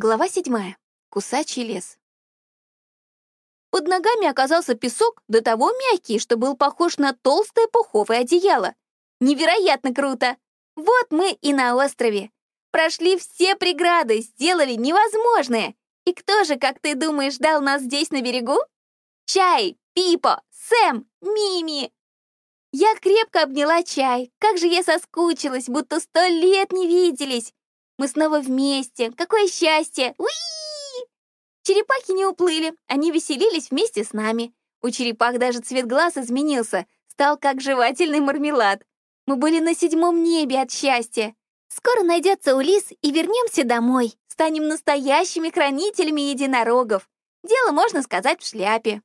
Глава седьмая. Кусачий лес. Под ногами оказался песок до того мягкий, что был похож на толстое пуховое одеяло. Невероятно круто! Вот мы и на острове. Прошли все преграды, сделали невозможное. И кто же, как ты думаешь, ждал нас здесь на берегу? Чай, Пипо, Сэм, Мими. Я крепко обняла чай. Как же я соскучилась, будто сто лет не виделись. Мы снова вместе. Какое счастье! Уи! Черепахи не уплыли, они веселились вместе с нами. У черепах даже цвет глаз изменился, стал как жевательный мармелад. Мы были на седьмом небе от счастья. Скоро найдется Улис и вернемся домой. Станем настоящими хранителями единорогов. Дело, можно сказать, в шляпе.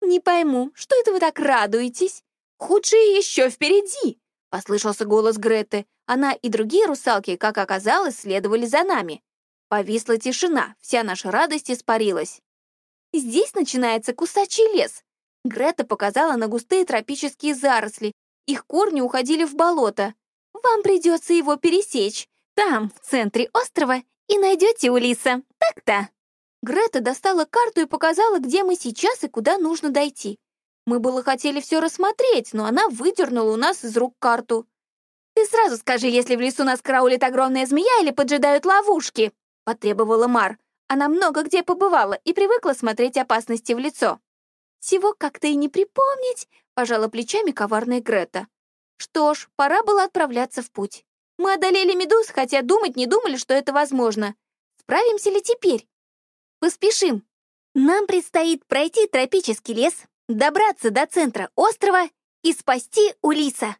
Не пойму, что это вы так радуетесь? Худшее еще впереди. Послышался голос Греты. Она и другие русалки, как оказалось, следовали за нами. Повисла тишина, вся наша радость испарилась. Здесь начинается кусачий лес. Грета показала на густые тропические заросли. Их корни уходили в болото. Вам придется его пересечь. Там, в центре острова, и найдете Улиса. Так-то. Грета достала карту и показала, где мы сейчас и куда нужно дойти. Мы было хотели все рассмотреть, но она выдернула у нас из рук карту. «Ты сразу скажи, если в лесу нас караулит огромная змея или поджидают ловушки», — потребовала Мар. Она много где побывала и привыкла смотреть опасности в лицо. «Всего как-то и не припомнить», — пожала плечами коварная Грета. Что ж, пора было отправляться в путь. Мы одолели медуз, хотя думать не думали, что это возможно. Справимся ли теперь? Поспешим. Нам предстоит пройти тропический лес, добраться до центра острова и спасти Улиса.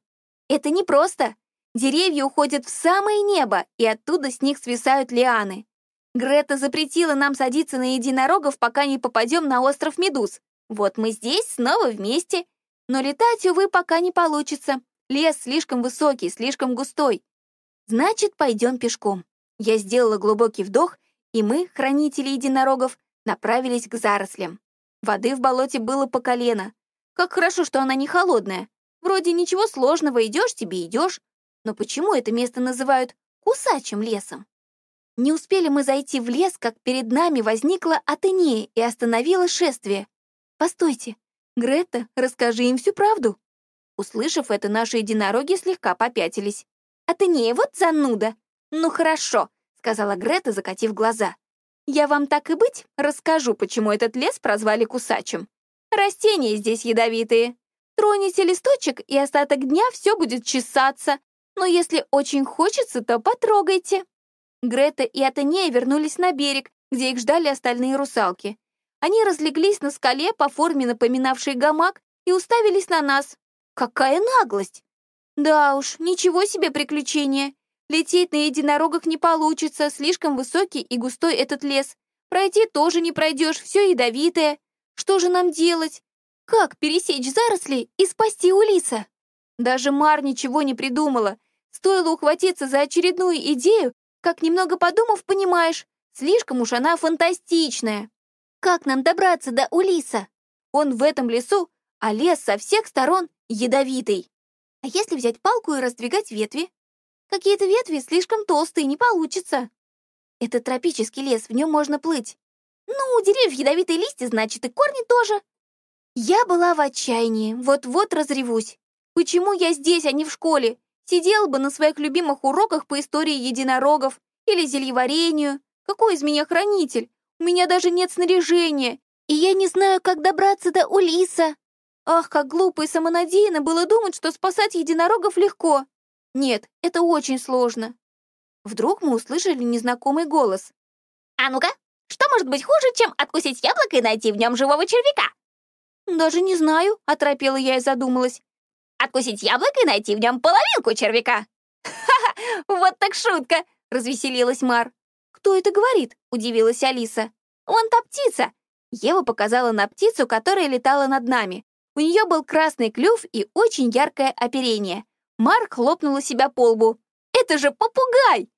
Это непросто. Деревья уходят в самое небо, и оттуда с них свисают лианы. Грета запретила нам садиться на единорогов, пока не попадем на остров Медуз. Вот мы здесь снова вместе. Но летать, увы, пока не получится. Лес слишком высокий, слишком густой. Значит, пойдем пешком. Я сделала глубокий вдох, и мы, хранители единорогов, направились к зарослям. Воды в болоте было по колено. Как хорошо, что она не холодная. Вроде ничего сложного, идешь тебе идешь. Но почему это место называют кусачим лесом? Не успели мы зайти в лес, как перед нами возникла Атенея и остановила шествие. «Постойте, Грета, расскажи им всю правду». Услышав это, наши единороги слегка попятились. «Атенея, вот зануда!» «Ну хорошо», — сказала Грета, закатив глаза. Я вам так и быть расскажу, почему этот лес прозвали кусачим. Растения здесь ядовитые. Троните листочек, и остаток дня все будет чесаться. Но если очень хочется, то потрогайте. Грета и Атенея вернулись на берег, где их ждали остальные русалки. Они разлеглись на скале, по форме напоминавшей гамак, и уставились на нас. Какая наглость! Да уж, ничего себе приключение. Лететь на единорогах не получится, слишком высокий и густой этот лес. Пройти тоже не пройдешь, все ядовитое. Что же нам делать? Как пересечь заросли и спасти Улиса? Даже Мар ничего не придумала. Стоило ухватиться за очередную идею, как немного подумав, понимаешь, слишком уж она фантастичная. Как нам добраться до Улиса? Он в этом лесу, а лес со всех сторон ядовитый. А если взять палку и раздвигать ветви? Какие-то ветви слишком толстые, не получится. Это тропический лес, в нем можно плыть. Ну, у деревьев ядовитые листья, значит, и корни тоже. Я была в отчаянии, вот-вот разревусь. Почему я здесь, а не в школе? Сидела бы на своих любимых уроках по истории единорогов или зельеварению. Какой из меня хранитель? У меня даже нет снаряжения, и я не знаю, как добраться до Улиса. Ах, как глупо и самонадеянно было думать, что спасать единорогов легко. Нет, это очень сложно. Вдруг мы услышали незнакомый голос. «А ну-ка, что может быть хуже, чем откусить яблоко и найти в нем живого червяка?» «Даже не знаю», — оторопела я и задумалась. «Откусить яблоко и найти в нем половинку червяка!» «Ха-ха, вот так шутка!» — развеселилась Мар. «Кто это говорит?» — удивилась Алиса. «Вон та птица!» Ева показала на птицу, которая летала над нами. У нее был красный клюв и очень яркое оперение. Марк хлопнула себя по лбу. «Это же попугай!»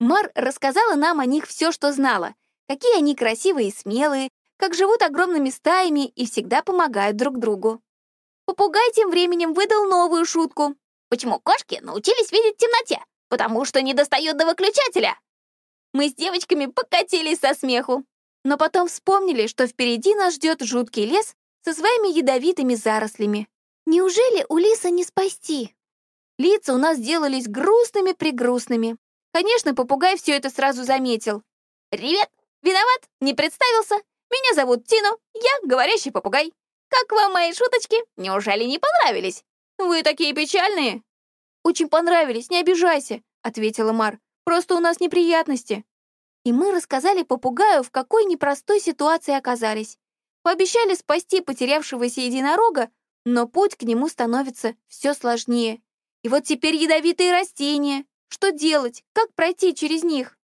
Мар рассказала нам о них все, что знала. Какие они красивые и смелые, как живут огромными стаями и всегда помогают друг другу. Попугай тем временем выдал новую шутку. Почему кошки научились видеть в темноте? Потому что не достают до выключателя. Мы с девочками покатились со смеху. Но потом вспомнили, что впереди нас ждет жуткий лес со своими ядовитыми зарослями. Неужели у лиса не спасти? Лица у нас делались грустными-пригрустными. Конечно, попугай все это сразу заметил. «Привет! Виноват! Не представился! Меня зовут Тино, я говорящий попугай. Как вам мои шуточки? Неужели не понравились? Вы такие печальные!» «Очень понравились, не обижайся», — ответила Мар. «Просто у нас неприятности». И мы рассказали попугаю, в какой непростой ситуации оказались. Пообещали спасти потерявшегося единорога, но путь к нему становится все сложнее. И вот теперь ядовитые растения. Что делать? Как пройти через них?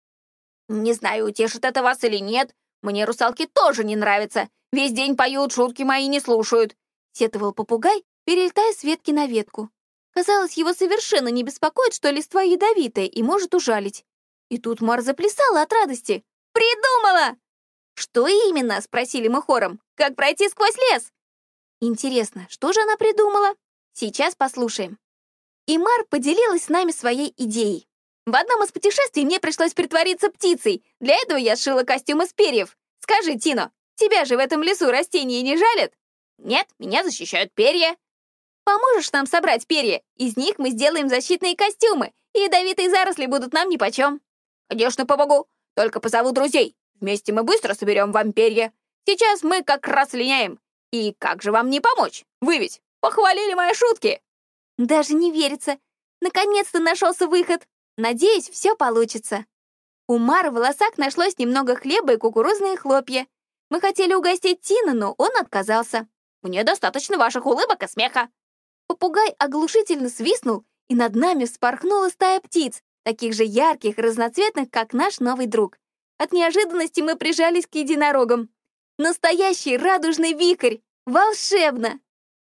Не знаю, утешит это вас или нет. Мне русалки тоже не нравятся. Весь день поют, шутки мои не слушают. Сетовал попугай, перелетая с ветки на ветку. Казалось, его совершенно не беспокоит, что листва ядовитая и может ужалить. И тут Мар заплясала от радости. «Придумала!» «Что именно?» — спросили мы хором. «Как пройти сквозь лес?» Интересно, что же она придумала? Сейчас послушаем. И Мар поделилась с нами своей идеей. В одном из путешествий мне пришлось притвориться птицей. Для этого я сшила костюм из перьев. Скажи, Тино, тебя же в этом лесу растения не жалят? Нет, меня защищают перья. Поможешь нам собрать перья? Из них мы сделаем защитные костюмы, и ядовитые заросли будут нам нипочем. Конечно, помогу. Только позову друзей. Вместе мы быстро соберем вам перья. Сейчас мы как раз линяем. И как же вам не помочь? Вы ведь похвалили мои шутки. Даже не верится. Наконец-то нашелся выход. Надеюсь, все получится. У Мары в волосах нашлось немного хлеба и кукурузные хлопья. Мы хотели угостить Тина, но он отказался. Мне достаточно ваших улыбок и смеха. Попугай оглушительно свистнул, и над нами вспорхнула стая птиц, таких же ярких, разноцветных, как наш новый друг. От неожиданности мы прижались к единорогам. Настоящий радужный вихрь! Волшебно!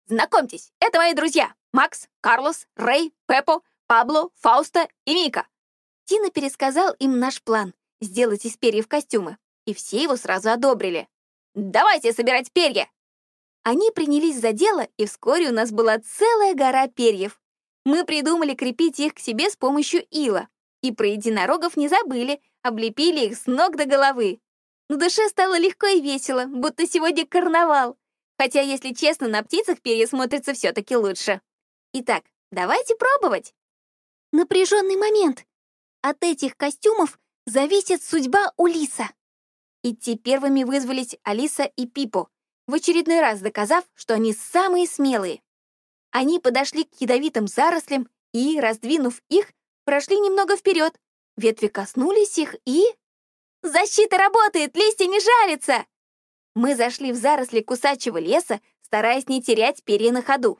Знакомьтесь, это мои друзья. Макс, Карлос, Рэй, Пеппо, Пабло, Фауста и Мика. Тина пересказал им наш план — сделать из перьев костюмы, и все его сразу одобрили. «Давайте собирать перья!» Они принялись за дело, и вскоре у нас была целая гора перьев. Мы придумали крепить их к себе с помощью ила. И про единорогов не забыли, облепили их с ног до головы. На душе стало легко и весело, будто сегодня карнавал. Хотя, если честно, на птицах перья смотрятся все-таки лучше. Итак, давайте пробовать. Напряженный момент. От этих костюмов зависит судьба Улиса. Идти первыми вызвались Алиса и Пипо, в очередной раз доказав, что они самые смелые. Они подошли к ядовитым зарослям и, раздвинув их, прошли немного вперед. Ветви коснулись их и... «Защита работает! Листья не жарятся!» Мы зашли в заросли кусачего леса, стараясь не терять перья на ходу.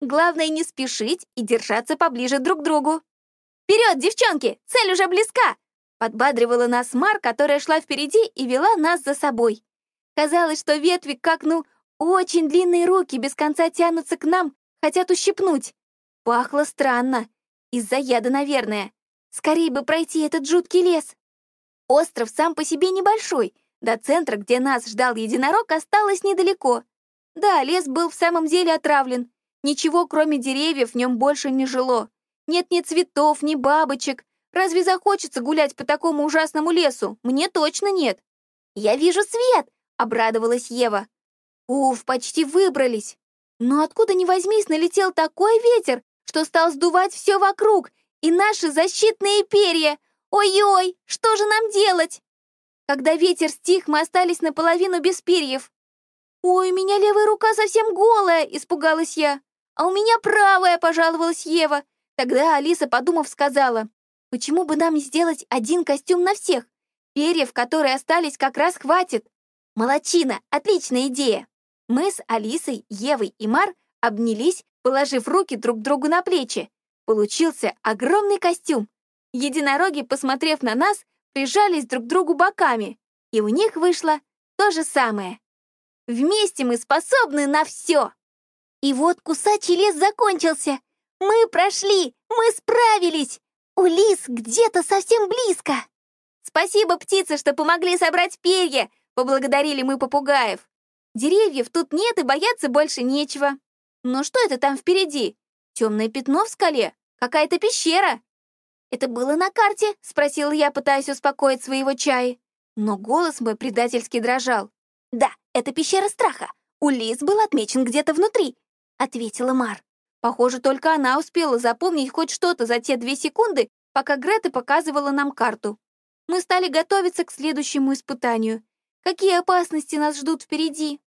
Главное не спешить и держаться поближе друг к другу. «Вперед, девчонки! Цель уже близка!» Подбадривала нас Мар, которая шла впереди и вела нас за собой. Казалось, что ветви, как, ну, очень длинные руки без конца тянутся к нам, хотят ущипнуть. Пахло странно. Из-за яда, наверное. Скорее бы пройти этот жуткий лес. Остров сам по себе небольшой. До центра, где нас ждал единорог, осталось недалеко. Да, лес был в самом деле отравлен. Ничего, кроме деревьев, в нем больше не жило. Нет ни цветов, ни бабочек. Разве захочется гулять по такому ужасному лесу? Мне точно нет. «Я вижу свет!» обрадовалась Ева. Уф, почти выбрались. Но откуда ни возьмись, налетел такой ветер, что стал сдувать все вокруг, и наши защитные перья. Ой-ой, что же нам делать? Когда ветер стих, мы остались наполовину без перьев. «Ой, у меня левая рука совсем голая!» — испугалась я. «А у меня правая!» — пожаловалась Ева. Тогда Алиса, подумав, сказала, «Почему бы нам не сделать один костюм на всех? Перьев, которые остались, как раз хватит». Молодчина! Отличная идея! Мы с Алисой, Евой и Мар обнялись, положив руки друг другу на плечи. Получился огромный костюм. Единороги, посмотрев на нас, прижались друг к другу боками, и у них вышло то же самое. Вместе мы способны на все. И вот кусачий лес закончился. Мы прошли, мы справились. Улис где-то совсем близко. Спасибо, птицы, что помогли собрать перья, Поблагодарили мы попугаев. Деревьев тут нет и бояться больше нечего. Но что это там впереди? Темное пятно в скале? Какая-то пещера? «Это было на карте?» — спросила я, пытаясь успокоить своего чая. Но голос мой предательски дрожал. «Да, это пещера страха. Улис был отмечен где-то внутри», — ответила Мар. Похоже, только она успела запомнить хоть что-то за те две секунды, пока Грета показывала нам карту. Мы стали готовиться к следующему испытанию. Какие опасности нас ждут впереди?